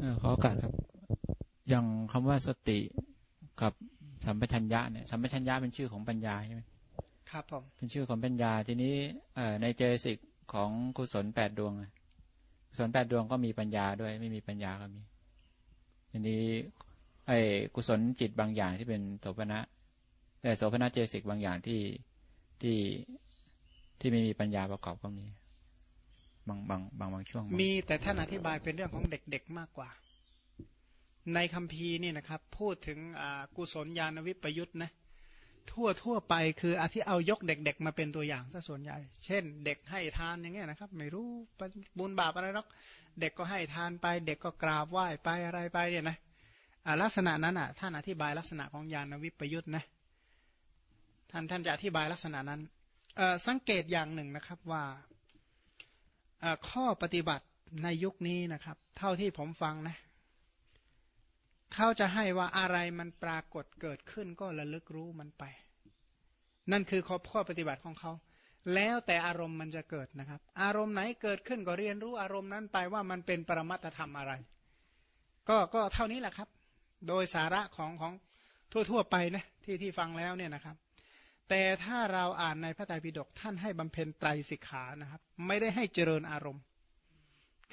เออขอโอกาสครับ อย่างคำว่าสติกับสัมปชัญญะเนี่ยสัมปชัญญะเป็นชื่อของปัญญาใช่ไหมครับผมเป็นชื่อของปัญญาทีนี้เอ่อในเจสิกของกุศลแปดดวงกุศลแปดดวงก็มีปัญญาด้วย ไม่มีปัญญาก็มีทีนี้ ไอ้กุศลจิตบางอย่างที่เป็นโสภณะแต่โสภณะเจสิกบางอย่างที่ที่ที่ไม่มีปัญญาประกอบก็มี บางบางบางบางช่วง มีแต่ท่านอธิบายเป็นเรื่องของเด็กๆมากกว่า ในคัมภีร์นี่นะครับ พูดถึงกุศลญาณวิปยุทธ์นะทั่วทั่วไปคืออธิเอายกเด็ก ๆ มาเป็นตัวอย่างซะส่วนใหญ่ เช่น เด็กให้ทานอย่างเงี้ยนะครับ ไม่รู้บุญบาปอะไรหรอกเด็กก็ให้ทานไป เด็กก็กราบไหว้ไปอะไรไปเนี่ยนะลักษณะนั้นอะท่านอธิบายลักษณะของญาณวิปยุทธ์นะท่านท่านจะอธิบายลักษณะนั้นสังเกตอย่างหนึ่งนะครับว่า ข้อปฏิบัติในยุคนี้นะครับ เท่าที่ผมฟังนะเขาจะให้ว่าอะไรมันปรากฏเกิดขึ้นก็ระลึกรู้มันไป นั่นคือข้อข้อปฏิบัติของเขาแล้วแต่อารมณ์มันจะเกิดนะครับ อารมณ์ไหนเกิดขึ้นก็เรียนรู้อารมณ์นั้นไปว่ามันเป็นปรมัตธรรมอะไร ก็ก็เท่านี้แหละครับ โดยสาระของของทั่ว ๆ ไปนะที่ที่ฟังแล้วเนี่ยนะครับ แต่ถ้าเราอ่านในพระไตรปิฎกท่านให้บำเพ็ญไตรสิกขานะครับ ไม่ได้ให้เจริญอารมณ์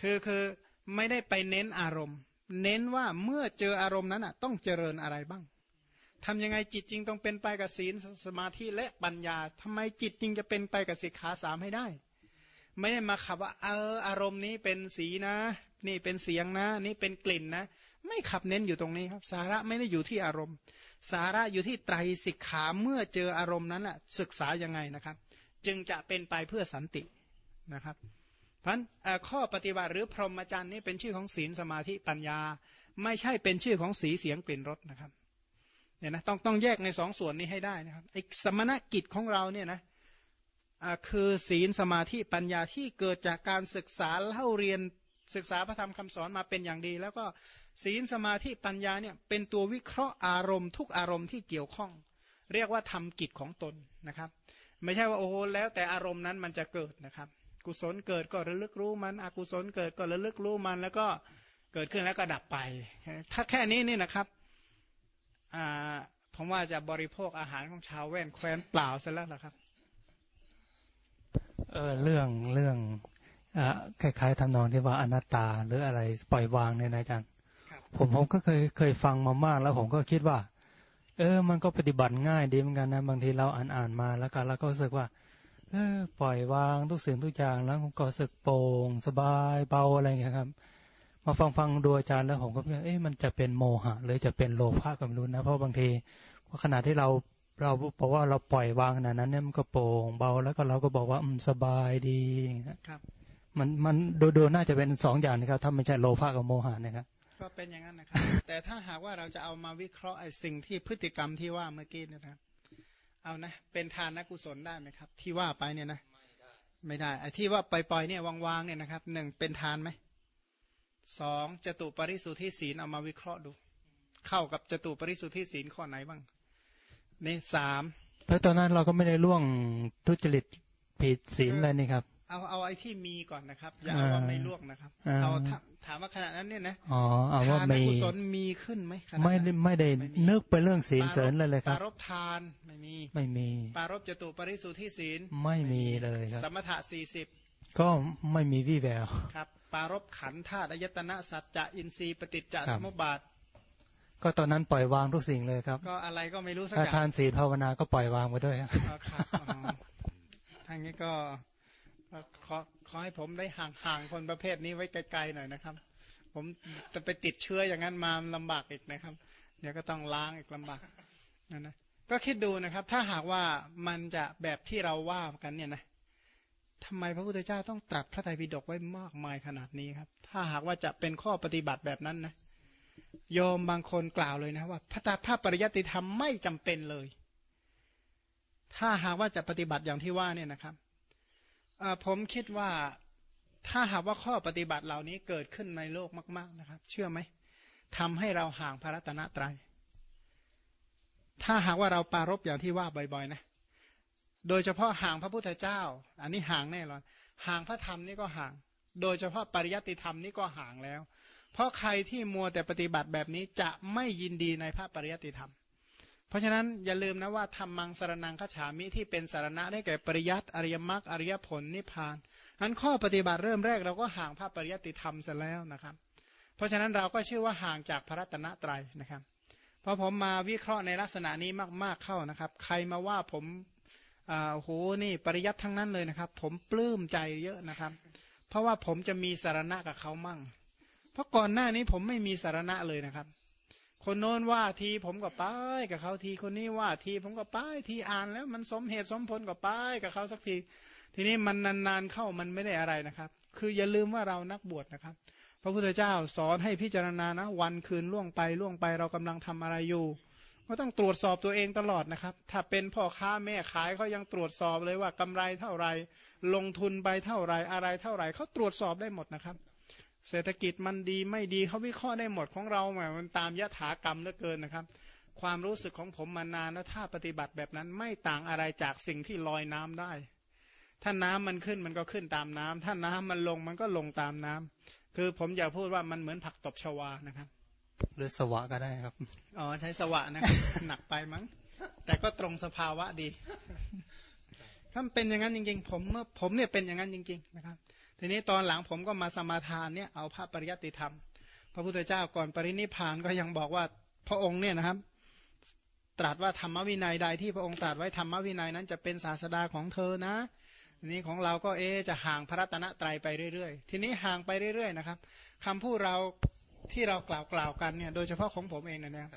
คือคือไม่ได้ไปเน้นอารมณ์ เน้นว่าเมื่อเจออารมณ์นั้นอะ ต้องเจริญอะไรบ้างทำยังไงจิตจริงต้องเป็นไปกับศีลสมาธิและปัญญาทำไมจิตจริงจะเป็นไปกับสิกขาสามให้ได้ ไม่ได้มาขับว่าเอออารมณ์นี้เป็นสีนะ นี่เป็นเสียงนะ นี่เป็นกลิ่นนะ ไม่ขับเน้นอยู่ตรงนี้ครับ สาระไม่ได้อยู่ที่อารมณ์ สาระอยู่ที่ไตรสิกขาเมื่อเจออารมณ์นั้นอะศึกษายังไงนะครับ จึงจะเป็นไปเพื่อสันตินะครับพราะข้อปฏิบัติหรือพรหมจรรย์นี่เป็นชื่อของศีลสมาธิปัญญา ไม่ใช่เป็นชื่อของสีเสียงกลิ่นรสนะครับเนี่ยนะต้องต้องแยกในสองส่วนนี้ให้ได้นะครับไอ้สมณกิจของเราเนี่ยนะคือศีลสมาธิปัญญาที่เกิดจากการศึกษาเล่าเรียนศึกษาพระธรรมคำสอนมาเป็นอย่างดี แล้วก็ ศีลสมาธิปัญญาเนี่ยเป็นตัววิเคราะห์อารมณ์ทุกอารมณ์ที่เกี่ยวข้อง เรียกว่าทำกิจของตนนะครับ ไม่ใช่ว่าโอ้โหแล้วแต่อารมณ์นั้นมันจะเกิดนะครับ กุศลเกิดก็ระลึกรู้มัน อกุศลเกิดก็ระลึกรู้มัน แล้วก็เกิดขึ้นแล้วก็ดับไป ถ้าแค่นี้นี่นะครับผมว่าจะบริโภคอาหารของชาวแว่นแคว้นเปล่าซะแล้วล่ะครับเออเรื่องเรื่องอคล้ายๆทำนองที่ว่าอนัตตาหรืออะไรปล่อยวางเนี่ยนะอาจารย์ ผมผมก็เคยเคยฟังมามาก แล้วผมก็คิดว่า เออ มันก็ปฏิบัติง่ายดีเหมือนกันนะ บางทีเราอ่านอ่านมาแล้วกันแล้วก็รู้สึกว่า เออ ปล่อยวางทุกสิ่งทุกอย่างแล้วผมก็สึกโปร่งสบายเบาอะไรอย่างเงี้ยครับ มาฟังฟังดูอาจารย์แล้วผมก็เอ๊ะมันจะเป็นโมหะหรือจะเป็นโลภะก็ไม่รู้นะเพราะบางทีขณะที่เราเราบอกว่าเราปล่อยวางขนาดนั้นเนี่ยมันก็โปร่งเบาแล้วก็เราก็บอกว่าอืมสบายดีครับ มันมันโดยโดยน่าจะเป็นสองอย่างนะครับถ้าไม่ใช่โลภะกับโมหะนะครับ ก็เป็นอย่างนั้นนะครับ แต่ถ้าหากว่าเราจะเอามาวิเคราะห์ไอ้สิ่งที่พฤติกรรมที่ว่าเมื่อกี้นะครับ เอานะ เป็นทานนักกุศลได้ไหมครับ ที่ว่าไปเนี่ยนะ ไม่ได้ไอ้ที่ว่าปล่อยๆเนี่ยวางๆเนี่ยนะครับหนึ่งเป็นทานไหมสองจตุปริสุทธิศีลเอามาวิเคราะห์ดู เข้ากับจตุปริสุทธิศีลข้อไหนบ้างนี่สามเพราะตอนนั้นเราก็ไม่ได้ล่วงทุจริตผิดศีลเลยนี่ครับ เอาเอาไอ้ที่มีก่อนนะครับ อย่าเอาว่าไม่ล่วงนะครับเอาถามว่าขณะนั้นเนี่ยนะอ๋อเอาว่ามีกุศลมีขึ้นไหมไม่ไม่ได้นึกไปเรื่องศีลเสริญเลยเลยครับปารบทานไม่มีไม่มีปารบจตุปริสุทธิศีลไม่มีเลยครับสมถะสี่สิบก็ไม่มีวี่แววครับ ปารบขันธาตุอายตนะสัจจะอินทรีย์ปฏิจจสมุปบาทก็ตอนนั้นปล่อยวางทุกสิ่งเลยครับ ก็อะไรก็ไม่รู้สักอย่างทานศีลภาวนาก็ปล่อยวางไปด้วยครับทางนี้ก็ ขอขอให้ผมได้ห่างๆคนประเภทนี้ไว้ไกลๆหน่อยนะครับ ผมจะไปติดเชื้ออย่างนั้นมาลำบากอีกนะครับ เดี๋ยวก็ต้องล้างอีกลำบากนั่นนะก็คิดดูนะครับ ถ้าหากว่ามันจะแบบที่เราว่ากันเนี่ยนะทำไมพระพุทธเจ้าต้องตรัสพระไตรปิฎกไว้มากมายขนาดนี้ครับ ถ้าหากว่าจะเป็นข้อปฏิบัติแบบนั้นนะโยมบางคนกล่าวเลยนะว่า พระตาภาพปริยัติธรรมไม่จำเป็นเลย ถ้าหากว่าจะปฏิบัติอย่างที่ว่าเนี่ยนะครับ ผมคิดว่าถ้าหากว่าข้อปฏิบัติเหล่านี้เกิดขึ้นในโลกมาก ๆนะครับ เชื่อไหมทำให้เราห่างพระรัตนตรยัย ถ้าหากว่าเราปารบอย่างที่ว่าบ่อยๆนะ โดยเฉพาะห่างพระพุทธเจ้า อันนี้ห่างแน่นอน ห่างพระธรรมนี่ก็ห่าง โดยเฉพาะปริยัติธรรมนี่ก็ห่างแล้ว เพราะใครที่มัวแต่ปฏิบัติแบบนี้จะไม่ยินดีในพระปริยัติธรรม ราะฉะนั้นอย่าลืมนะว่าธรรมังสารนังขฉามิที่เป็นสารณะได้แก่ปริยัติอริยมรรคอริยผลนิพพานอันข้อปฏิบัติเริ่มแรกเราก็ห่างพระปริยติธรรมเสียแล้วนะครับ เพราะฉะนั้นเราก็ชื่อว่าห่างจากพระรัตนตรัยนะครับพอผมมาวิเคราะห์ในลักษณะนี้มากๆเข้านะครับ ใครมาว่าผมอ่าโหนี่ปริยัติทั้งนั้นเลยนะครับ ผมปลื้มใจเยอะนะครับ เพราะว่าผมจะมีสารณะกับเขามั่ง เพราะก่อนหน้านี้ผมไม่มีสารณะเลยนะครับ คนโน้นว่าทีผมก็ไปกับเขาทีคนนี้ว่าทีผมก็ไปทีอ่านแล้วมันสมเหตุสมผลก็ไปกับเขาสักที ทีนี้มันนานๆเข้ามันไม่ได้อะไรนะครับ คืออย่าลืมว่าเรานักบวชนะครับ พระพุทธเจ้าสอนให้พิจารณานะ วันคืนล่วงไปล่วงไปเรากำลังทำอะไรอยู่ ก็ต้องตรวจสอบตัวเองตลอดนะครับ ถ้าเป็นพ่อค้าแม่ขายเขายังตรวจสอบเลยว่ากำไรเท่าไรลงทุนไปเท่าไรอะไรเท่าไรเขาตรวจสอบได้หมดนะครับ เศรษฐกิจมันดีไม่ดีเขาวิเคราะห์ได้หมดของเราแหมมันตามยถากรรมเหลือเกินนะครับ ความรู้สึกของผมมานานแล้วถ้าปฏิบัติแบบนั้นไม่ต่างอะไรจากสิ่งที่ลอยน้ำได้ ถ้าน้ำมันขึ้นมันก็ขึ้นตามน้ำถ้าน้ำมันลงมันก็ลงตามน้ำคือผมอยากพูดว่ามันเหมือนผักตบชวานะครับ หรือสวะก็ได้ครับอ๋อใช้สวะนะครับหนักไปมั้ง แต่ก็ตรงสภาวะดีถ้าเป็นอย่างนั้นจริง ๆ ผมเมื่อผมเนี่ยเป็นอย่างนั้นจริง ๆ นะครับ ทีนี้ตอนหลังผมก็มาสมาทานเนี่ยเอาพระปริยัติธรรม พระพุทธเจ้าก่อนปรินิพานก็ยังบอกว่าพระองค์เนี่ยนะครับ ตรัสว่าธรรมวินัยใดที่พระองค์ตรัสไว้ธรรมวินัยนั้นจะเป็นศาสดาของเธอนะทีนี้ของเราก็เอจะห่างพระรัตนตรัยไปเรื่อยๆ ทีนี้ห่างไปเรื่อยๆนะครับคำพูดเราที่เรากล่าวกล่าวกันเนี่ยโดยเฉพาะของผมเองนะเนี่ย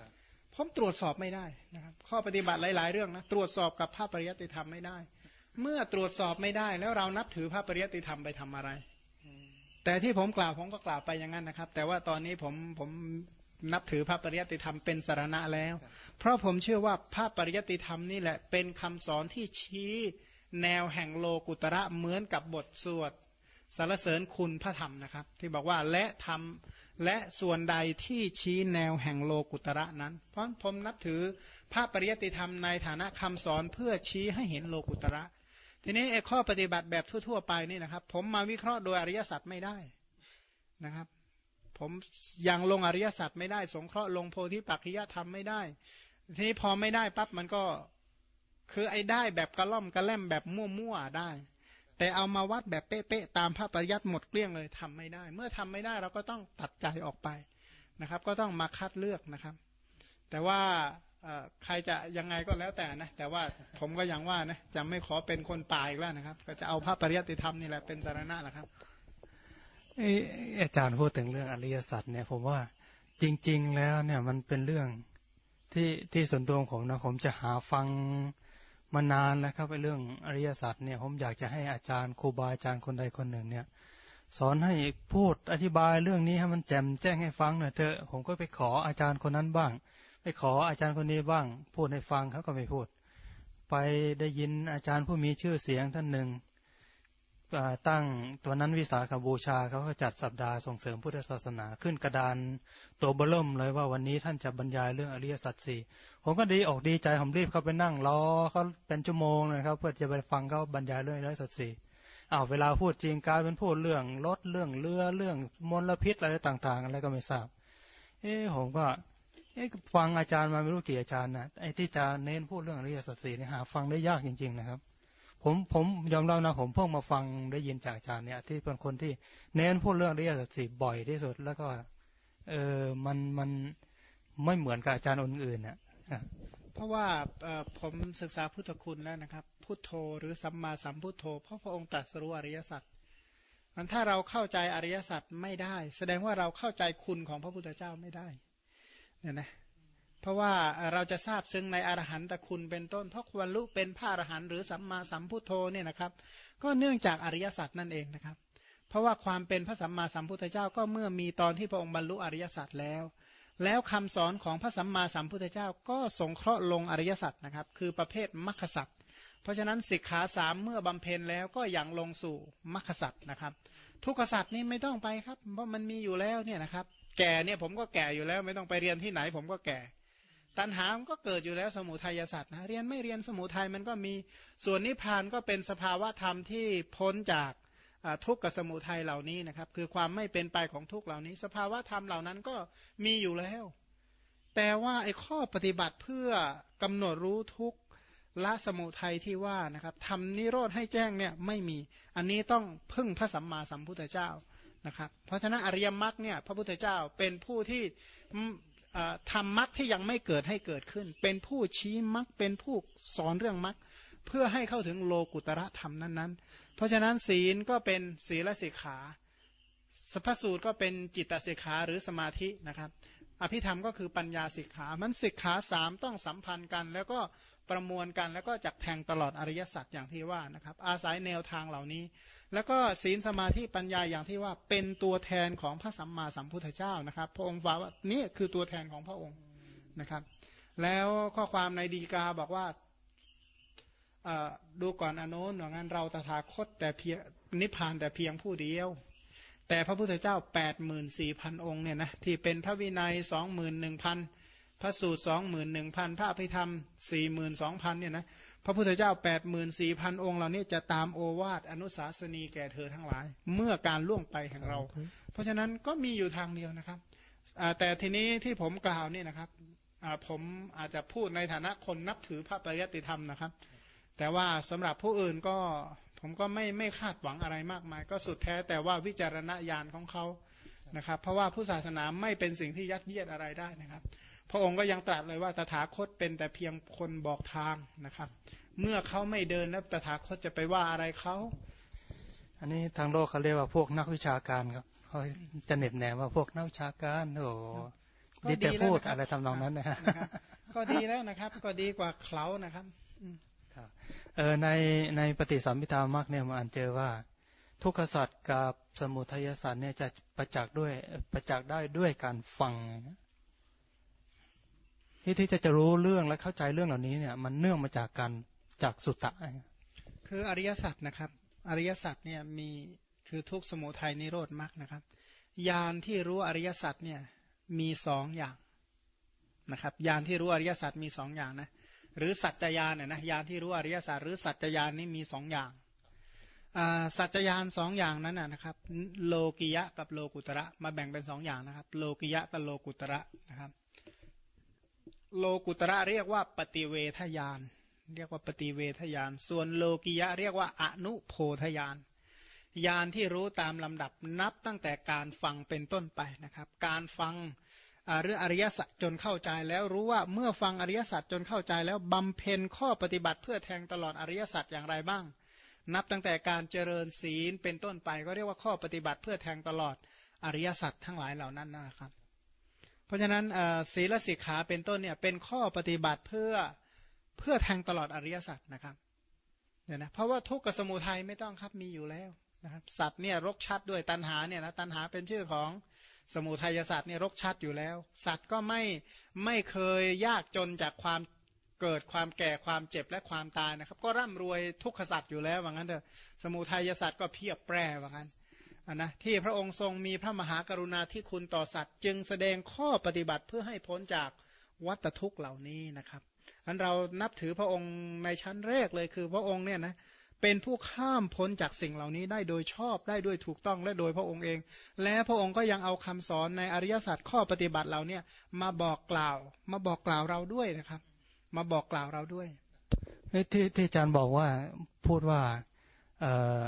ผมตรวจสอบไม่ได้นะครับ ข้อปฏิบัติหลาย ๆ เรื่องนะตรวจสอบกับพระปริยัติธรรมไม่ได้ เมื่อตรวจสอบไม่ได้แล้วเรานับถือพระปริยัติธรรมไปทำอะไร แต่ที่ผมกล่าวผมก็กล่าวไปอย่างนั้นนะครับ แต่ว่าตอนนี้ผมผมนับถือพระปริยัติธรรมเป็นสารณะแล้ว เพราะผมเชื่อว่าพระปริยัติธรรมนี่แหละเป็นคำสอนที่ชี้แนวแห่งโลกุตระเหมือนกับบทสวดสารเสริญคุณพระธรรมนะครับ ที่บอกว่าและทำและส่วนใดที่ชี้แนวแห่งโลกุตระนั้น เพราะผมนับถือพระปริยติธรรมในฐานะคำสอนเพื่อชี้ให้เห็นโลกุตระ ทีนี้ไอ้ข้อปฏิบัติแบบทั่ว ๆ ไปนี่นะครับ ผมมาวิเคราะห์โดยอริยสัจไม่ได้นะครับ ผมยังลงอริยสัจไม่ได้ สงเคราะห์ลงโพธิปัจจยธรรมไม่ได้ ทีนี้พอไม่ได้ปั๊บมันก็คือไอ้ได้แบบกระล่อมกระแล่มแบบมั่วๆได้ แต่เอามาวัดแบบเป๊ะๆตามพระปริยัติหมดเกลี้ยงเลยทำไม่ได้ เมื่อทำไม่ได้เราก็ต้องตัดใจออกไปนะครับ ก็ต้องมาคัดเลือกนะครับ แต่ว่า ใครจะยังไงก็แล้วแต่นะ แต่ว่าผมก็ยังว่านะจะไม่ขอเป็นคนป่าอีกแล้วนะครับ ก็จะเอาพระปริยัติธรรมนี่แหละเป็นสารณะแหละครับอาจารย์พูดถึงเรื่องอริยสัจเนี่ย ผมว่าจริง ๆ แล้วเนี่ยมันเป็นเรื่องที่ที่ส่วนตัวของนะผมจะหาฟังมานานแล้วครับไอ้เรื่องอริยสัจเนี่ยผมอยากจะให้อาจารย์ครูบาอาจารย์คนใดคนหนึ่งเนี่ย สอนให้พูดอธิบายเรื่องนี้ให้มันแจ่มแจ้งให้ฟังหน่อยเถอะผมก็ไปขออาจารย์คนนั้นบ้าง ไปขออาจารย์คนนี้บ้าง พูดให้ฟังเขาก็ไม่พูด ไปได้ยินอาจารย์ผู้มีชื่อเสียงท่านหนึ่งตั้งตัวนั้นวิสาขบูชาเขาก็จัดสัปดาห์ส่งเสริมพุทธศาสนาขึ้นกระดานตัวเบล่มเลยว่าวันนี้ท่านจะบรรยายเรื่องอริยสัจสี่ผมก็ดีออกดีใจผมรีบเข้าไปนั่งรอเขาเป็นชั่วโมงนะครับ เพื่อจะไปฟังเขาบรรยายเรื่องอริยสัจสี่อ้าวเวลาพูดจริงกลายเป็นพูดเรื่องรถเรื่องเรือเรื่องมลพิษอะไรต่าง ๆ อะไรก็ไม่ทราบ เอ้ผมก็ เอ๊ฟังอาจารย์มาไม่รู้กี่อาจารย์นะไอ้ที่จะเน้นพูดเรื่องอริยสัจสี่นี่หาฟังได้ยากจริง ๆ นะครับ ผมผมยอมรับนะผมเพิ่งมาฟังได้ยินจากอาจารย์เนี่ยที่เป็นคนที่เน้นพูดเรื่องเรียสัตสีบ่อยที่สุด แล้วก็เออมันมันไม่เหมือนกับอาจารย์อื่นๆนะเพราะว่าผมศึกษาพุทธคุณแล้วนะครับ พุทโธหรือสัมมาสัมพุทโธเพราะพระองค์ตรัสรู้อริยสัจมันถ้าเราเข้าใจอริยสัจไม่ได้ แสดงว่าเราเข้าใจคุณของพระพุทธเจ้าไม่ได้ เนี่ยนะเพราะว่าเราจะทราบซึ่งในอรหันตคุณเป็นต้น เพราะควรรู้เป็นพระอรหันต์หรือสัมมาสัมพุทโธเนี่ยนะครับ ก็เนื่องจากอริยสัจนั่นเองนะครับ เพราะว่าความเป็นพระสัมมาสัมพุทธเจ้าก็เมื่อมีตอนที่พระองค์บรรลุอริยสัจแล้ว แล้วคำสอนของพระสัมมาสัมพุทธเจ้าก็สงเคราะห์ลงอริยสัจนะครับ คือประเภทมรรคสัจเพราะฉะนั้นสิกขาสามเมื่อบำเพ็ญแล้วก็ยังลงสู่มรรคสัจนะครับ ทุกขสัจนี่ไม่ต้องไปครับ เพราะมันมีอยู่แล้วเนี่ยนะครับ แก่เนี่ยผมก็แก่อยู่แล้ว ไม่ต้องไปเรียนที่ไหน ผมก็แก่ ตัณหามันก็เกิดอยู่แล้วสมุทัยศาสตร์นะเรียนไม่เรียนสมุทัยมันก็มีส่วนนิพพานก็เป็นสภาวะธรรมที่พ้นจากทุกข์กับสมุทัยเหล่านี้นะครับ คือความไม่เป็นไปของทุกข์เหล่านี้ สภาวะธรรมเหล่านั้นก็มีอยู่แล้ว แต่ว่าไอ้ข้อปฏิบัติเพื่อกำหนดรู้ทุกข์ละสมุทัยที่ว่านะครับทำนิโรธให้แจ้งเนี่ยไม่มีอันนี้ต้องพึ่งพระสัมมาสัมพุทธเจ้า นะครับ เพราะฉะนั้นอริยมรรคเนี่ยพระพุทธเจ้าเป็นผู้ที่ทำมรรคที่ยังไม่เกิดให้เกิดขึ้น เป็นผู้ชี้มรรคเป็นผู้สอนเรื่องมรรคเพื่อให้เข้าถึงโลกุตระธรรมนั้นๆ เพราะฉะนั้นศีลก็เป็นศีลสิกขาสัพพสูตรก็เป็นจิตสิกขาหรือสมาธินะครับ อภิธรรมก็คือปัญญาสิกขา มันสิกขาสามต้องสัมพันธ์กัน แล้วก็ ประมวลกันแล้วก็จักแทงตลอดอริยสัจอย่างที่ว่านะครับ อาศัยแนวทางเหล่านี้ แล้วก็ศีลสมาธิปัญญาอย่างที่ว่าเป็นตัวแทนของพระสัมมาสัมพุทธเจ้านะครับ พระองค์ว่านี่คือตัวแทนของพระองค์นะครับ แล้วข้อความในดีกาบอกว่าดูก่อนอนุนว่างั้นเราตถาคตแต่เพียงนิพพานแต่เพียงผู้เดียว แต่พระพุทธเจ้าแปดหมื่นสี่พันองค์เนี่ยนะที่เป็นพระวินัยสองหมื่นหนึ่ง พันพระสูตรสองหมื่นหนึ่งพันพระอภิธรรมสี่หมื่นสองพันเนี่ยนะพระพุทธเจ้าแปดหมื่นสี่พันองค์เหล่านี้จะตามโอวาทอนุสาสนีแก่เธอทั้งหลาย เมื่อการล่วงไปแห่งเรา เพราะฉะนั้นก็มีอยู่ทางเดียวนะครับแต่ทีนี้ที่ผมกล่าวนี่นะครับผมอาจจะพูดในฐานะคนนับถือพระปริยัติธรรมนะครับ แต่ว่าสำหรับผู้อื่นก็ผมก็ไม่ไม่คาดหวังอะไรมากมาย ก็สุดแท้แต่ว่าวิจารณญาณของเขานะครับ เพราะว่าผู้ศาสนาไม่เป็นสิ่งที่ยัดเยียดอะไรได้นะครับ พระองค์ก็ยังตรัสเลยว่าตถาคตเป็นแต่เพียงคนบอกทางนะครับ เมื่อเขาไม่เดินแล้วตถาคตจะไปว่าอะไรเขาอันนี้ทางโลกเขาเรียกว่าพวกนักวิชาการครับเขาจะเน็บแนมว่าพวกนักวิชาการโอ้ดีแต่พูดอะไรทำนองนั้นนะครับก็ดีแล้วนะครับ ก็ดีกว่าเขานะครับเออในในปฏิสัมพิธามรรคเนี่ยมาอ่านเจอว่า ทุกขสัตว์กับสมุทัยสัตว์เนี่ยจะประจักษ์ด้วยประจักษ์ได้ด้วยการฟัง ที่ที่จะจะรู้เรื่องและเข้าใจเรื่องเหล่านี้เนี่ย มันเนื่องมาจากการจากสุตตะ คืออริยสัจนะครับ อริยสัจเนี่ยมีคือทุกสมุทัยนิโรธมรรคนะครับยานที่รู้อริยสัจเนี่ยมีสองอย่างนะครับยานที่รู้อริยสัจมีสองอย่างนะหรือสัจจญาณเนี่ยนะญาณที่รู้อริยสัจหรือสัจจญาณนี่มีสองอย่างสัจจญาณสองอย่างนั้นนะครับ โลกิยะกับโลกุตระมาแบ่งเป็นสองอย่างนะครับ โลกิยะกับโลกุตระนะครับ โลกุตระเรียกว่าปฏิเวทญาณเรียกว่าปฏิเวทญาณส่วนโลกิยะเรียกว่าอนุโพธญาณญาณที่รู้ตามลำดับนับตั้งแต่การฟังเป็นต้นไปนะครับ การฟังเรื่องอริยสัจจนเข้าใจแล้วรู้ว่าเมื่อฟังอริยสัจจนเข้าใจแล้วบำเพ็ญข้อปฏิบัติเพื่อแทงตลอดอริยสัจอย่างไรบ้าง นับตั้งแต่การเจริญศีลเป็นต้นไป ก็เรียกว่าข้อปฏิบัติเพื่อแทงตลอดอริยสัจทั้งหลายเหล่านั้นนะครับ เพราะฉะนั้นศีลสิกขาเป็นต้นเนี่ยเป็นข้อปฏิบัติเพื่อเพื่อแทงตลอดอริยสัจนะครับเนี่ยนะเพราะว่าทุกข์กับสมุทัยไม่ต้องครับมีอยู่แล้วนะครับสัตว์เนี่ยรกชัดด้วยตัณหาเนี่ยนะตัณหาเป็นชื่อของสมุทัยศาสตร์เนี่ยรกชัดอยู่แล้ว สัตว์ก็ไม่ไม่เคยยากจนจากความเกิดความแก่ความเจ็บและความตายนะครับ ก็ร่ำรวยทุกขสัตว์อยู่แล้วว่างั้นเถอะสมุทัยศาสตร์ก็เพียบแปรว่างั้น นะที่พระองค์ทรงมีพระมหากรุณาที่คุณต่อสัตว์ จึงแสดงข้อปฏิบัติเพื่อให้พ้นจากวัฏทุกข์เหล่านี้นะครับ อันเรานับถือพระองค์ในชั้นแรกเลยคือพระองค์เนี่ยนะเป็นผู้ข้ามพ้นจากสิ่งเหล่านี้ได้โดยชอบได้ด้วยถูกต้องและโดยพระองค์เอง และพระองค์ก็ยังเอาคำสอนในอริยสัจข้อปฏิบัติเหล่านี้มาบอกกล่าว มาบอกกล่าวเราด้วยนะครับ มาบอกกล่าวเราด้วยที่ที่อาจารย์บอกว่าพูดว่าเออ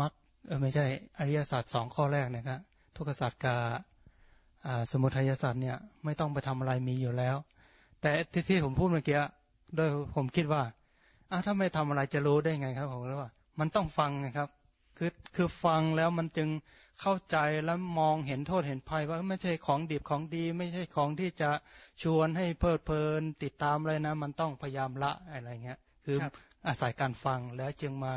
มัก เออไม่ใช่อริยสัจสองข้อแรกนะครับทุกสัจกับสมุทัยสัจเนี่ยไม่ต้องไปทำอะไรมีอยู่แล้ว แต่ที่ที่ผมพูดเมื่อกี้โดยผมคิดว่าอ้าถ้าไม่ทำอะไรจะรู้ได้ไงครับผมรู้ว่า มันต้องฟังนะครับ คือคือฟังแล้วมันจึงเข้าใจแล้วมองเห็นโทษเห็นภัยว่าไม่ใช่ของดิบของดี ไม่ใช่ของที่จะชวนให้เพลิดเพลิน ติดตามอะไรนะ มันต้องพยายามละอะไรเงี้ยคืออาศัยการฟังแล้วจึงมา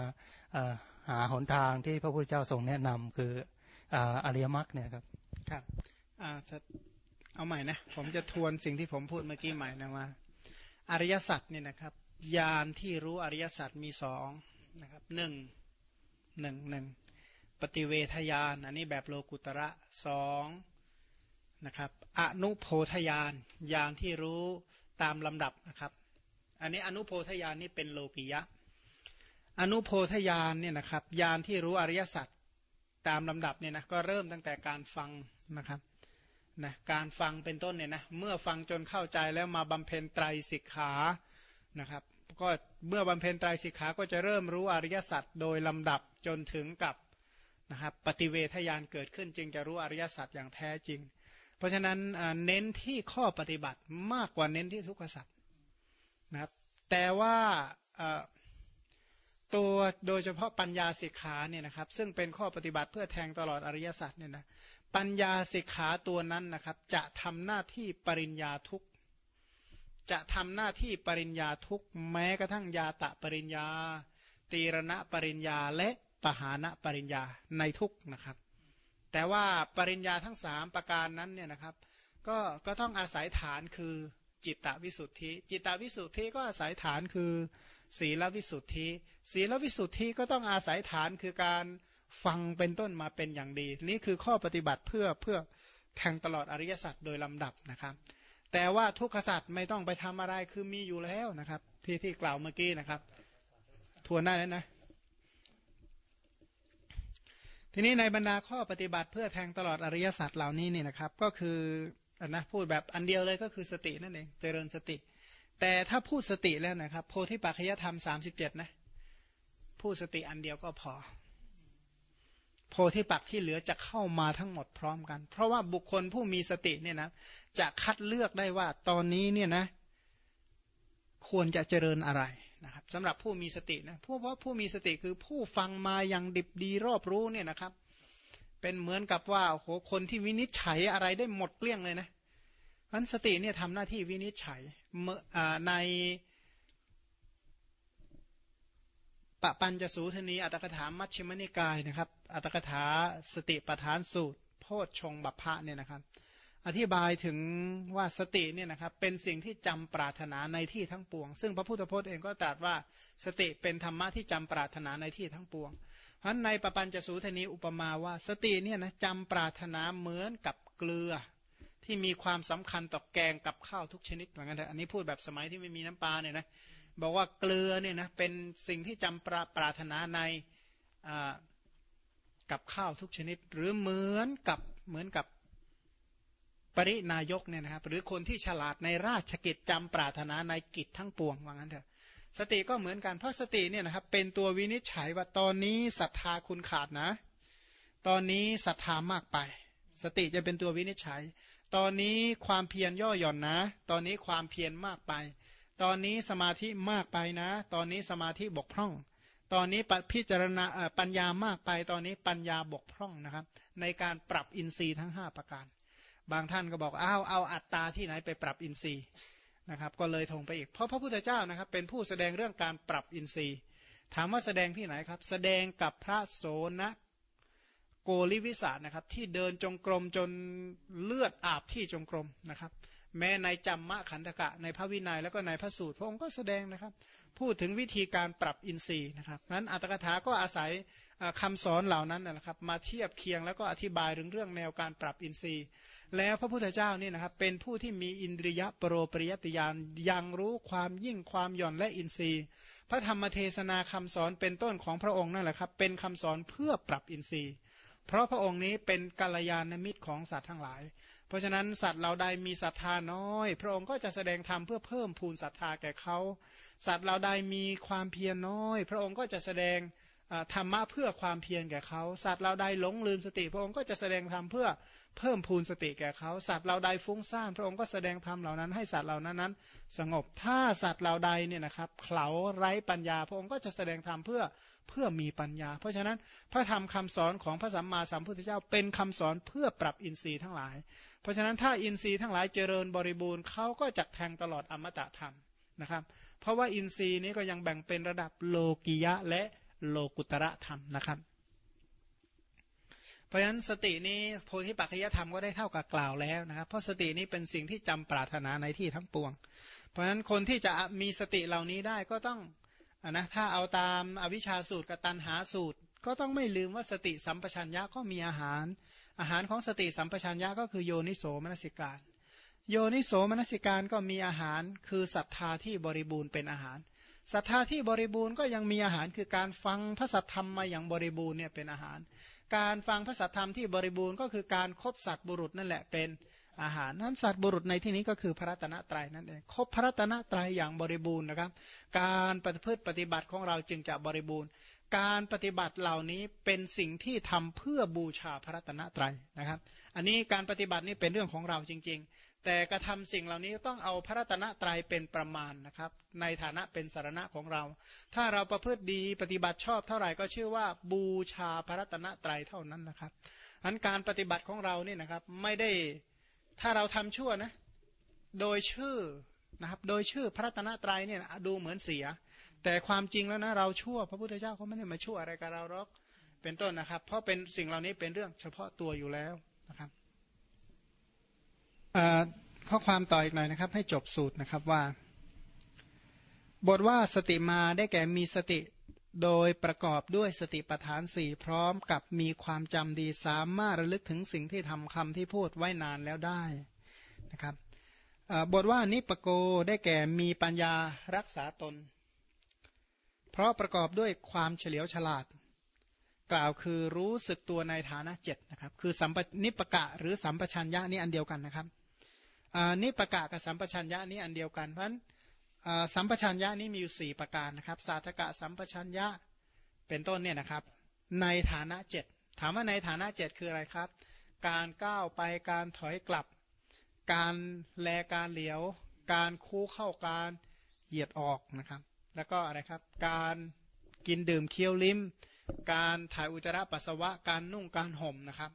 หาหนทางที่พระพุทธเจ้าทรงแนะนำคืออริยมรรคเนี่ยครับ ครับเอาใหม่นะ ผมจะทวนสิ่งที่ผมพูดเมื่อกี้ใหม่นะว่า อริยสัจเนี่ยนะครับญาณที่รู้อริยสัจมีสองนะครับหนึ่งหนึ่งหนึ่งปฏิเวทญาณอันนี้แบบโลกุตระสองนะครับอนุโพธญาณญาณที่รู้ตามลำดับนะครับ อันนี้อนุโพธญาณนี่เป็นโลกิยะ อนุโพธยานเนี่ยนะครับยานที่รู้อริยสัจตามลำดับเนี่ยนะก็เริ่มตั้งแต่การฟังนะครับนะการฟังเป็นต้นเนี่ยนะเมื่อฟังจนเข้าใจแล้วมาบำเพ็ญไตรสิกขานะครับก็เมื่อบำเพ็ญไตรสิกขาก็จะเริ่มรู้อริยสัจโดยลำดับจนถึงกับนะครับปฏิเวทยานเกิดขึ้นจึงจะรู้อริยสัจอย่างแท้จริง เพราะฉะนั้นเน้นที่ข้อปฏิบัติมากกว่าเน้นที่ทุกขสัจนะครับแต่ว่า ตัวโดยเฉพาะปัญญาสิกขาเนี่ยนะครับ ซึ่งเป็นข้อปฏิบัติเพื่อแทงตลอดอริยสัจเนี่ยนะปัญญาสิกขาตัวนั้นนะครับ จะทำหน้าที่ปริญญาทุกจะทำหน้าที่ปริญญาทุกแม้กระทั่งยาตะปริญญา ตีรณะปริญญาและปหานะปริญญาในทุกนะครับ แต่ว่าปริญญาทั้งสามประการนั้นเนี่ยนะครับ ก็ก็ต้องอาศัยฐานคือจิตตวิสุทธิ จิตตวิสุทธิก็อาศัยฐานคือ ศีลวิสุทธิ ศีลวิสุทธิก็ต้องอาศัยฐานคือการฟังเป็นต้นมาเป็นอย่างดี นี่คือข้อปฏิบัติเพื่อเพื่อแทงตลอดอริยสัจโดยลำดับนะครับ แต่ว่าทุกขสัจไม่ต้องไปทำอะไรคือมีอยู่แล้วนะครับ ที่ที่กล่าวเมื่อกี้นะครับทวนได้แล้วนะ ทีนี้ในบรรดาข้อปฏิบัติเพื่อแทงตลอดอริยสัจเหล่านี้นี่นะครับ ก็คืออนะพูดแบบอันเดียวเลยก็คือสตินั่นเองเจริญสติ แต่ถ้าพูดสติแล้วนะครับ โพธิปัจจยธรรมสามสิบเจ็ดนะพูดสติอันเดียวก็พอ โพธิปักที่เหลือจะเข้ามาทั้งหมดพร้อมกัน เพราะว่าบุคคลผู้มีสติเนี่ยนะจะคัดเลือกได้ว่าตอนนี้เนี่ยนะ ควรจะเจริญอะไรนะครับสำหรับผู้มีสตินะผู้เพราะผู้มีสติคือผู้ฟังมาอย่างดิบดีรอบรู้เนี่ยนะครับ เป็นเหมือนกับว่าโอ้โหคนที่วินิจฉัยอะไรได้หมดเกลี้ยงเลยนะ อันสติเนี่ยทำหน้าที่วินิจฉัยในปปัญจสูทนีอัตถกถามัชฌิมนิกายนะครับอัตถกถาสติปทานสูตร โพชฌงบัพพะเนี่ยนะครับ อธิบายถึงว่าสติเนี่ยนะครับเป็นสิ่งที่จำปรารถนาในที่ทั้งปวง ซึ่งพระพุทธพจน์เองก็ตรัสว่าสติเป็นธรรมะที่จำปรารถนาในที่ทั้งปวงเพราะในปปัญจสูทนีอุปมาว่าสติเนี่ยนะจำปรารถนาเหมือนกับเกลือ ที่มีความสำคัญต่อแกงกับข้าวทุกชนิดเหมือนกันอันนี้พูดแบบสมัยที่ไม่มีน้ำปลาเนี่ยนะบอกว่าเกลือเนี่ยนะเป็นสิ่งที่จำปราปรารถนาในกับข้าวทุกชนิด หรือเหมือนกับเหมือนกับปรินายกเนี่ยนะครับหรือคนที่ฉลาดในราชกิจจำปรารถนาในกิจทั้งปวงว่างั้นเถอะสติก็เหมือนกันเพราะสติเนี่ยนะครับเป็นตัววินิจฉัยว่าตอนนี้ศรัทธาคุณขาดนะ ตอนนี้ศรัทธามากไป สติจะเป็นตัววินิจฉัย ตอนนี้ความเพียรย่อหย่อนนะ ตอนนี้ความเพียรมากไป ตอนนี้สมาธิมากไปนะ ตอนนี้สมาธิบกพร่อง ตอนนี้พิจารณาปัญญามากไป ตอนนี้ปัญญาบกพร่องนะครับ ในการปรับอินทรีย์ทั้ง 5 ประการ บางท่านก็บอกอ้าวเอาอัตตาที่ไหนไปปรับอินทรีย์นะครับ ก็เลยทงไปอีก เพราะพระพุทธเจ้านะครับ เป็นผู้แสดงเรื่องการปรับอินทรีย์ ถามว่าแสดงที่ไหนครับ แสดงกับพระโสน โกฬิวิสะนะครับ ที่เดินจงกรมจนเลือดอาบที่จงกรมนะครับ แม้ในจัมมขันธกะ ในพระวินัยแล้วก็ในพระสูตรพระองค์ก็แสดงนะครับ พูดถึงวิธีการปรับอินทรีย์นะครับนั้นอรรถกถาก็อาศัยคำสอนเหล่านั้นนะครับ มาเทียบเคียงแล้วก็อธิบายถึงเรื่องแนวการปรับอินทรีย์ แล้วพระพุทธเจ้านี่นะครับ เป็นผู้ที่มีอินทริยปโรปริยัตติญาณหยั่งรู้ความยิ่งความหย่อนแห่งอินทรีย์ พระธรรมเทศนาคำสอนเป็นต้นของพระองค์นั่นแหละครับ เป็นคำสอนเพื่อปรับอินทรีย์ เพราะพระองค์นี้เป็นกัลยาณมิตรของสัตว์ทั้งหลาย เพราะฉะนั้นสัตว์เราใดมีศรัทธาน้อย พระองค์ก็จะแสดงธรรมเพื่อเพิ่มพูนศรัทธาแก่เขา สัตว์เราใดมีความเพียรน้อย พระองค์ก็จะแสดงธรรมะเพื่อความเพียรแก่เขา สัตว์เราใดหลงลืมสติ พระองค์ก็จะแสดงธรรมเพื่อเพิ่มพูนสติแก่เขา สัตว์เราใดฟุ้งซ่านพระองค์ก็แสดงธรรมเหล่านั้นให้สัตว์เหล่านั้นนั้น สงบ ถ้าสัตว์เราใดเนี่ยนะครับเขาไร้ปัญญา พระองค์ก็จะแสดงธรรมเพื่อ เพื่อมีปัญญา เพราะฉะนั้นพระธรรมคำสอนของพระสัมมาสัมพุทธเจ้าเป็นคำสอนเพื่อปรับอินทรีย์ทั้งหลาย เพราะฉะนั้นถ้าอินทรีย์ทั้งหลายเจริญบริบูรณ์เขาก็จะแทงตลอดอมตะธรรมนะครับ เพราะว่าอินทรีย์นี้ก็ยังแบ่งเป็นระดับโลกิยะและโลกุตระธรรมนะครับ เพราะฉะนั้นสตินี้โพธิปัจจยธรรมก็ได้เท่ากับกล่าวแล้วนะครับ เพราะสตินี้เป็นสิ่งที่จำปรารถนาในที่ทั้งปวง เพราะฉะนั้นคนที่จะมีสติเหล่านี้ได้ก็ต้อง นะถ้าเอาตามอวิชชาสูตรกับตันหาสูตร ก็ต้องไม่ลืมว่าสติสัมปชัญญะก็มีอาหาร อาหารของสติสัมปชัญญะก็คือโยนิโสมนสิการ โยนิโสมนสิการก็มีอาหารคือศรัทธาที่บริบูรณ์เป็นอาหารศรัทธาที่บริบูรณ์ก็ยังมีอาหารคือการฟังพระสัทธรรมมาอย่างบริบูรณ์เนี่ยเป็นอาหาร การฟังพระสัทธรรมที่บริบูรณ์ก็คือการครบสัตบุรุษนั่นแหละเป็น อาหารนั้นสัตว์บุรุษในที่นี้ก็คือพระตนตรัยนั่นเองครบพระตนตรัยอย่างบริบูรณ์นะครับ การปฏิพฤติปฏิบัติของเราจึงจะบริบูรณ์ การปฏิบัติเหล่านี้เป็นสิ่งที่ทำเพื่อบูชาพระตนตรัยนะครับ อันนี้การปฏิบัตินี้เป็นเรื่องของเราจริง ๆ แต่กระทำสิ่งเหล่านี้ต้องเอาพระตนตรัยเป็นประมาณนะครับ ในฐานะเป็นสารณะของเรา ถ้าเราประพฤติดีปฏิบัติชอบเท่าไหร่ก็ชื่อว่าบูชาพระตนตรัยเท่านั้นนะครับอันการปฏิบัติของเราเนี่ยนะครับไม่ได้ ถ้าเราทำชั่วนะ โดยชื่อนะครับ โดยชื่อพระตนะตรัยเนี่ยดูเหมือนเสีย แต่ความจริงแล้วนะเราชั่ว พระพุทธเจ้าเขาไม่ได้มาชั่วอะไรกับเราหรอกเป็นต้นนะครับ เพราะเป็นสิ่งเหล่านี้เป็นเรื่องเฉพาะตัวอยู่แล้วนะครับข้อความต่ออีกหน่อยนะครับ ให้จบสูตรนะครับว่า บทว่าสติมาได้แก่มีสติ โดยประกอบด้วยสติปัฏฐานสี่พร้อมกับมีความจำดีสามารถระลึกถึงสิ่งที่ทำคำที่พูดไว้นานแล้วได้นะครับบทว่านิปโกได้แก่มีปัญญารักษาตน เพราะประกอบด้วยความเฉลียวฉลาด กล่าวคือรู้สึกตัวในฐานะเจ็ดนะครับคือสัมปนิปกะหรือสัมปชัญญะนี้อันเดียวกันนะครับนิปกะกับสัมปชัญญะนี้อันเดียวกันเพราะฉะนั้น สัมปชัญญะนี้มีอยู่สี่ประการนะครับ สาธกะสัมปชัญญะเป็นต้นเนี่ยนะครับ ในฐานะเจ็ดถามว่าในฐานะเจ็ดคืออะไรครับ การก้าวไปการถอยกลับ การแลการเหลียว การคู่เข้าการเหยียดออกนะครับ แล้วก็อะไรครับ การกินดื่มเคี้ยวลิ้ม การถ่ายอุจจาระปัสสาวะการนุ่งการห่มนะครับ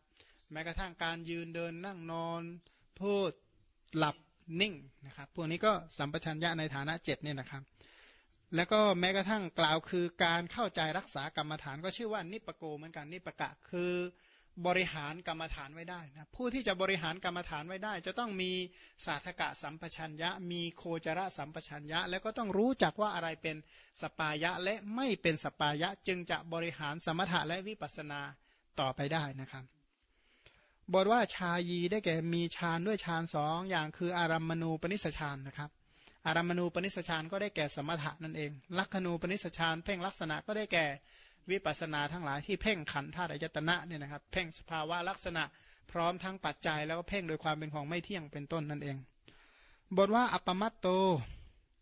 แม้กระทั่งการยืนเดินนั่งนอน พูดหลับ นิ่งนะครับ พวกนี้ก็สัมปชัญญะในฐานะเจ็ดเนี่ยนะครับ แล้วก็แม้กระทั่งกล่าวคือการเข้าใจรักษากรรมฐาน ก็ชื่อว่านิปโกเหมือนกันนิปกะคือบริหารกรรมฐานไว้ได้นะผู้ที่จะบริหารกรรมฐานไว้ได้ จะต้องมีสาธกะสัมปชัญญะ มีโคจระสัมปชัญญะ แล้วก็ต้องรู้จักว่าอะไรเป็นสปายะและไม่เป็นสปายะจึงจะบริหารสมถะและวิปัสสนาต่อไปได้นะครับ บทว่าชายีได้แก่มีฌานด้วยฌานสองอย่างคืออารัมมณูปนิสฌานนะครับ อารัมมณูปนิสฌานก็ได้แก่สมถะนั่นเอง ลักขณูปนิสฌานเพ่งลักษณะก็ได้แก่วิปัสนาทั้งหลายที่เพ่งขันธาตุอายตนะเนี่ยนะครับ เพ่งสภาวะลักษณะพร้อมทั้งปัจจัยแล้วก็เพ่งโดยความเป็นของไม่เที่ยงเป็นต้นนั่นเอง บทว่าอัปปมัตโต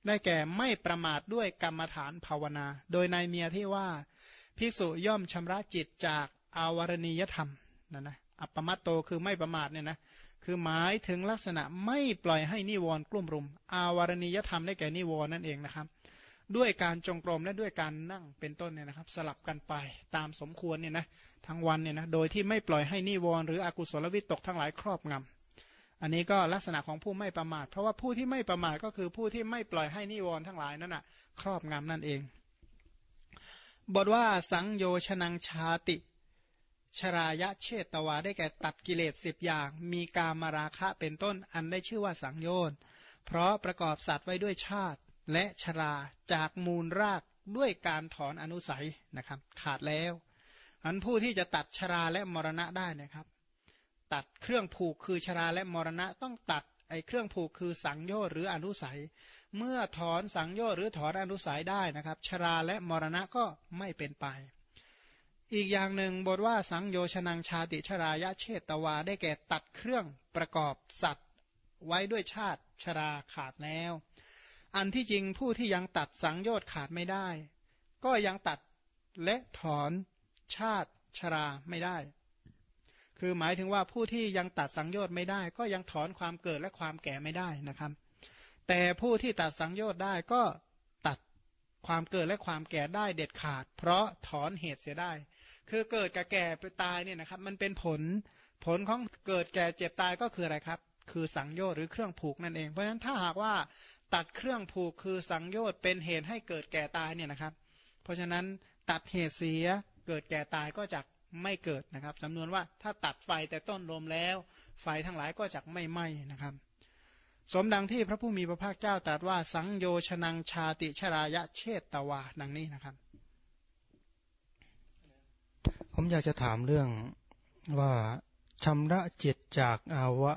ได้แก่ไม่ประมาทด้วยกรรมฐานภาวนา โดยในเมียที่ว่า ภิกษุย่อมชำระจิตจากอาวรณียธรรมนั่นนะ อัปปมัตโตคือไม่ประมาทเนี่ยนะคือหมายถึงลักษณะไม่ปล่อยให้นิวรณ์กลุ่มรุม อาวารณียธรรมได้แก่นิวรณ์นั่นเองนะครับ ด้วยการจงกรมและด้วยการนั่งเป็นต้นเนี่ยนะครับ สลับกันไปตามสมควรเนี่ยนะทั้งวันเนี่ยนะโดยที่ไม่ปล่อยให้นิวรณ์หรืออกุศลวิตกทั้งหลายครอบงำอันนี้ก็ลักษณะของผู้ไม่ประมาท เพราะว่าผู้ที่ไม่ประมาทก็คือผู้ที่ไม่ปล่อยให้นิวรณ์ทั้งหลายนั้นนะครอบงำนั่นเองบทว่าสังโยชนังชาติ ชรายะเชตตวาได้แก่ตัดกิเลสสิบอย่าง มีกามาราคะเป็นต้นอันได้ชื่อว่าสังโยชน์เพราะประกอบสัตว์ไว้ด้วยชาติ และชราจากมูลรากด้วยการถอนอนุสัยนะครับ ขาดแล้วอันผู้ที่จะตัดชราและมรณะได้นะครับ ตัดเครื่องผูกคือชราและมรณะต้องตัดไอเครื่องผูกคือสังโยชน์หรืออนุสัย เมื่อถอนสังโยชน์หรือถอนอนุสัยได้นะครับ ชราและมรณะก็ไม่เป็นไป อีกอย่างหนึ่งบทว่าสังโยชนังชาติชรายะเชตวาได้แก่ตัดเครื่องประกอบสัตว์ ไว้ด้วยชาติชราขาดแล้ว อันที่จริงผู้ที่ยังตัดสังโยชน์ขาดไม่ได้ ก็ยังตัดและถอนชาติชราไม่ได้ คือหมายถึงว่าผู้ที่ยังตัดสังโยชน์ไม่ได้ ก็ยังถอนความเกิดและความแก่ไม่ได้นะครับ แต่ผู้ที่ตัดสังโยชน์ได้ก็ตัดความเกิดและความแก่ได้เด็ดขาด เพราะถอนเหตุเสียได้ คือเกิดกับแก่ไปตายเนี่ยนะครับ มันเป็นผลผลของเกิดแก่เจ็บตายก็คืออะไรครับ คือสังโยชน์หรือเครื่องผูกนั่นเอง เพราะฉะนั้นถ้าหากว่าตัดเครื่องผูกคือสังโยชน์เป็นเหตุให้เกิดแก่ตายเนี่ยนะครับ เพราะฉะนั้นตัดเหตุเสียเกิดแก่ตายก็จะไม่เกิดนะครับจำนวนว่าถ้าตัดไฟแต่ต้นลมแล้ว ไฟทั้งหลายก็จะไม่ไหม้นะครับ สมดังที่พระผู้มีพระภาคเจ้าตรัสว่าสังโยชนังชาติชรายะเชตตวาดังนี้นะครับ ผมอยากจะถามเรื่องว่าชำระจิตจากอาวะ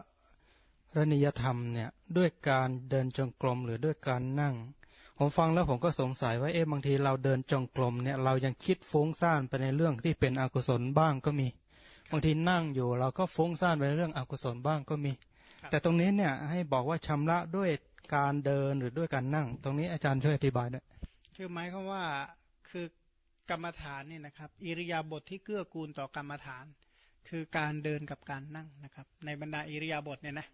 รณิยธรรมเนี่ยด้วยการเดินจงกรมหรือด้วยการนั่ง ผมฟังแล้วผมก็สงสัยว่าเอ๊ะบางทีเราเดินจงกรมเนี่ยเรายังคิดฟุ้งซ่านไปในเรื่องที่เป็นอกุศลบ้างก็มี บางทีนั่งอยู่เราก็ฟุ้งซ่านไปในเรื่องอกุศลบ้างก็มี แต่ตรงนี้เนี่ยให้บอกว่าชำระด้วยการเดินหรือด้วยการนั่ง ตรงนี้อาจารย์ช่วยอธิบายด้วยคือหมายความว่าคือ กรรมฐานนี่นะครับ อิริยาบถทที่เกื้อกูลต่อกรรมฐาน คือการเดินกับการนั่งนะครับ ในบรรดาอิริยาบถเนี่ยนะ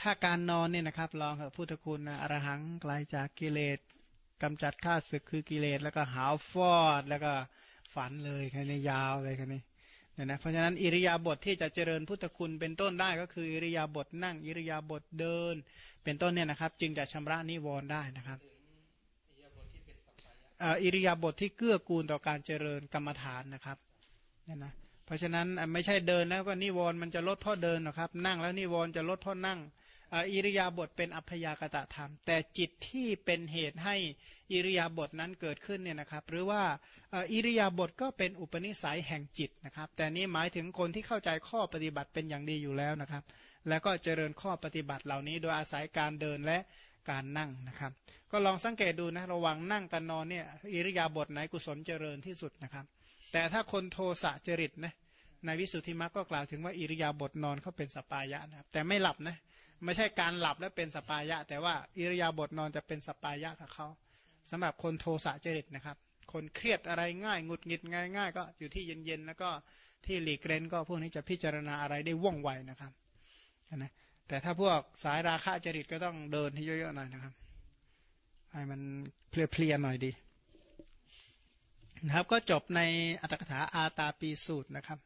ถ้าการนอนเนี่ยนะครับลองเถอะพุทธคุณนะอรหังไกลาจากกิเลสกำจัดข้าศึกคือกิเลสแล้วก็หาวฟอดแล้วก็ฝันเลยแค่นี้ยาวเลยแค่นี้เนี่ยนะเพราะฉะนั้นอิริยาบถทที่จะเจริญพุทธคุณเป็นต้นได้ก็คืออิริยาบถนั่ง อิริยาบถเดิน เป็นต้นเนี่ยนะครับ จึงจะชำระนิวรณ์ได้นะครับ อิริยาบถทที่เกื้อกูลต่อการเจริญกรรมฐานนะครับเนี่ยนะเพราะฉะนั้นไม่ใช่เดินแล้วก็นิวรณ์มันจะลดพราะเดินนะครับ นั่งแล้วนิวรณ์จะลดพราะนั่งอิริยาบถเป็นอัพยากตะธรรม แต่จิตที่เป็นเหตุให้อิริยาบถนั้นเกิดขึ้นเนี่ยนะครับ หรือว่าอิริยาบถก็เป็นอุปนิสัยแห่งจิตนะครับ แต่นี้หมายถึงคนที่เข้าใจข้อปฏิบัติเป็นอย่างดีอยู่แล้วนะครับ แล้วก็เจริญข้อปฏิบัติเหล่านี้โดยอาศัยการเดินและ การนั่งนะครับ ก็ลองสังเกตดูนะระวังนั่งกันนอนเนี่ยอิริยาบถไหนกุศลเจริญที่สุดนะครับ แต่ถ้าคนโทสะจริตนะในวิสุทธิมรรคก็กล่าวถึงว่าอิริยาบถนอนเขาเป็นสปายะนะครับ แต่ไม่หลับนะไม่ใช่การหลับแล้วเป็นสปายะ แต่ว่าอิริยาบถนอนจะเป็นสปายะกับเขาสำหรับคนโทสะจริตนะครับ คนเครียดอะไรง่าย งุดหงิดง่ายง่ายก็อยู่ที่เย็นๆแล้วก็ที่หลีกเร้นก็พวกนี้จะพิจารณาอะไรได้ว่องไวนะครับนะ แต่ถ้าพวกสายราคะจริตก็ต้องเดินให้เยอะๆหน่อยนะครับ ให้มันเพลียๆหน่อยดีนะครับ ก็จบในอัตถกถาอาตาปีสูตรนะครับ